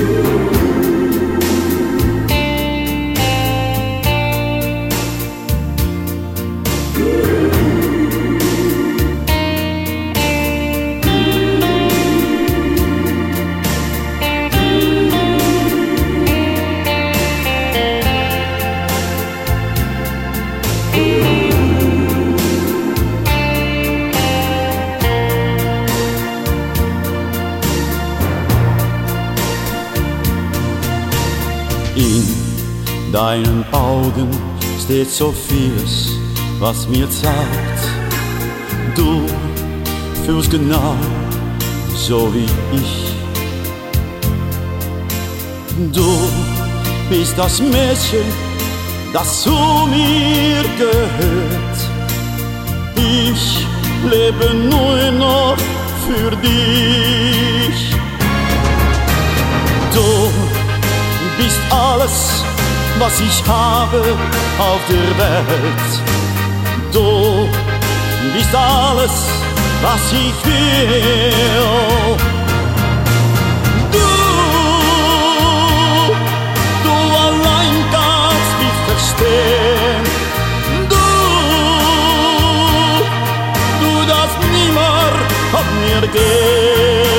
do In deinen Augen steht so vieles, was mir sagt, du fühlst genau so wie ich. Du bist das Mädchen, das zu mir gehört. Ich lebe nur noch für dich. Alles, was ich habe auf der Welt. Du bist alles, was ich will. Du, du allein kannst mich verstehen. Du, du darfst nimmer von mir gehen.